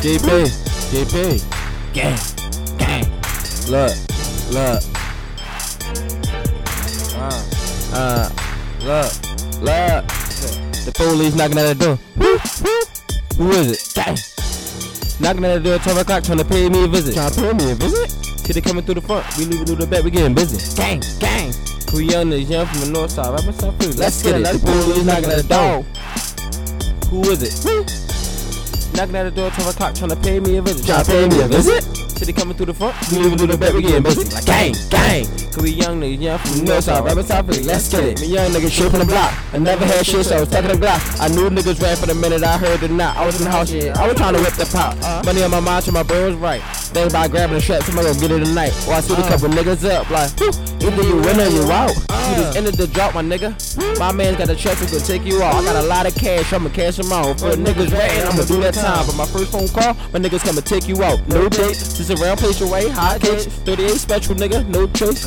JP, JP, gang, gang. Look, look. Uh, uh, look, look. The police knocking at the door. Who is it? Gang. Knocking at the door at 12 o'clock trying to pay me a visit. Trying to pay me a visit? They coming through the front. We leaving through the back. We getting busy. Gang, gang. We young niggas, young from the north side. Right South Philly. Let's get it. The police knocking at the door. Who is it? Knocking at the door at 12 o'clock trying to pay me a visit. Trying to pay me a visit? They coming through the front. We leaving through the back. We getting busy. Like gang, gang. Cause we young niggas, young from the north side. Right South Philly. Let's get it. Me young niggas straight from the block. I never had shit, so I was taking the block. I knew niggas ran for the minute I heard the knock. I was in the house, yeah. I was trying to whip the pop. Uh-huh. Money on my mind, so my brain was right. Think about grabbing the strap, somebody gonna get it tonight. Or I see a uh-huh. couple niggas up, like, either you win or you out. Uh-huh. You just ended the drop, my nigga. My man's got the check, we gonna take you out. I got a lot of cash, I'ma cash them out. For niggas ratting, I'ma do that time. But my first phone call, my niggas come and take you out. No date, just around place your way, hot case. 38 special, nigga, no choice.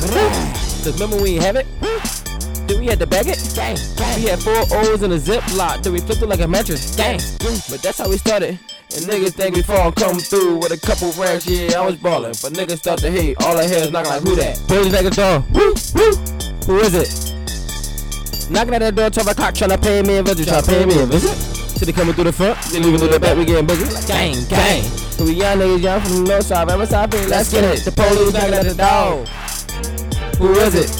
Cause remember we ain't have it? Then we had to bag it. Gang, gang. We had four O's in a zip lock. Then we flipped it like a mattress. Gang. But that's how we started. And niggas think we fall come through with a couple racks. Yeah, I was ballin'. But niggas start to hate. All I hear is knocking like, who that? Like a door. Woo, woo. Who is it? Knocking at that door, 12 o'clock, trying to pay me a visit. Trying to pay me a visit? See they coming through the front, they leaving through the back, we getting busy. Gang, gang. So we young niggas, young from the north side, right side, let's get it. The police knocking at the door. Who is it?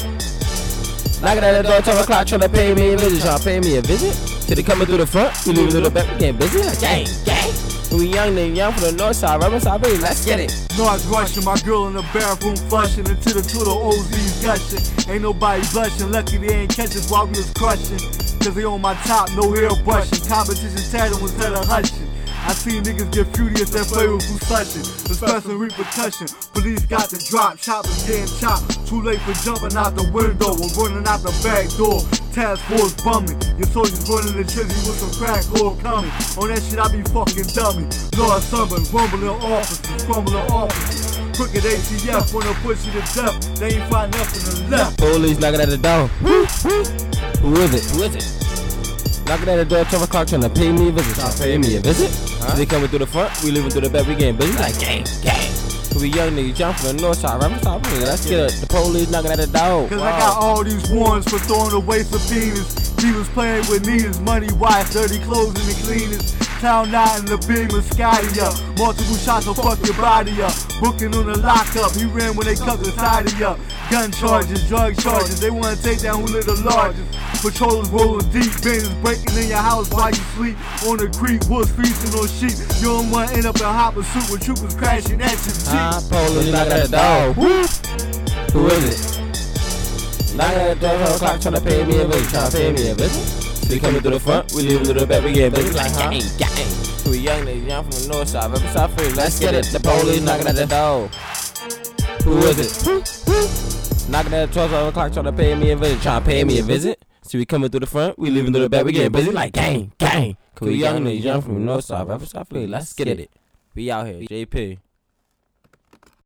Knocking at the door, 12 o'clock, trying to pay me a visit. To pay me a visit? Till they coming through the front, we leaving through the back, we getting busy. Gang, gang. We young niggas, young from the north side, right side, baby, let's get it. No, I was rushing my girl in the bathroom, flushing into the two of the OZs gushing. Ain't nobody blushing, lucky they ain't catch us while we was crushing. Cause they on my top, no hair brushing. Competition tatting was head of hushing. I see niggas get furious and play with who's suchin'. Discussing repercussion. Police got the drop, choppers getting chopped. Too late for jumping out the window or running out the back door. Task force bumming. Your soldiers running the trizzy with some crack or coming. On that shit, I be fucking dummy. Lord Sunburn, rumbling officers, crumbling officers. Crooked ATF wanna push you to death. They ain't find nothing left. Police knocking at the door. Who is it? Who is it? Knocking at the door, 12 o'clock, trying to pay me a visit. Trying to pay me a visit? So they coming through the front, we leaving through the back, we getting busy. Like, gang, gang. So we young niggas, jump from the north side, right from South Philly. Let's get it. The police knocking at the door. Cause I got all these warrants for throwing away subpoenas. He was playing with Nina's money, wife, dirty clothes and the cleaners. Town night in the beam of Scotty up. Multiple shots will fuck your body up. Booking on the lockup, he ran when they cut the side up. Gun charges, drug charges, they wanna take down who live the largest. Patrollers rolling deep, bandits breaking in your house while you sleep. On the creek, wolves feasting on sheep. You don't wanna end up in a hot pursuit with troopers crashing at your Ah, Jeep. police knocking at the door. Who is it? Knocking at the door, 12 o'clock, trying to pay me a visit. Trying to pay me a visit? So they coming through the front, we leaving through the back, we getting busy. Like, huh? Gang, gang. We young niggas, young from the north side, right from South Philly. Let's get it. The police knocking at the door. Who is it? Knocking at the 12 o'clock, trying to pay me a visit. Trying to pay me a visit? See, we coming through the front, we leaving through the back, we getting busy. Like, gang, gang. Cause we young niggas, young from the north side, South Philly. Let's get it. We out here, JP.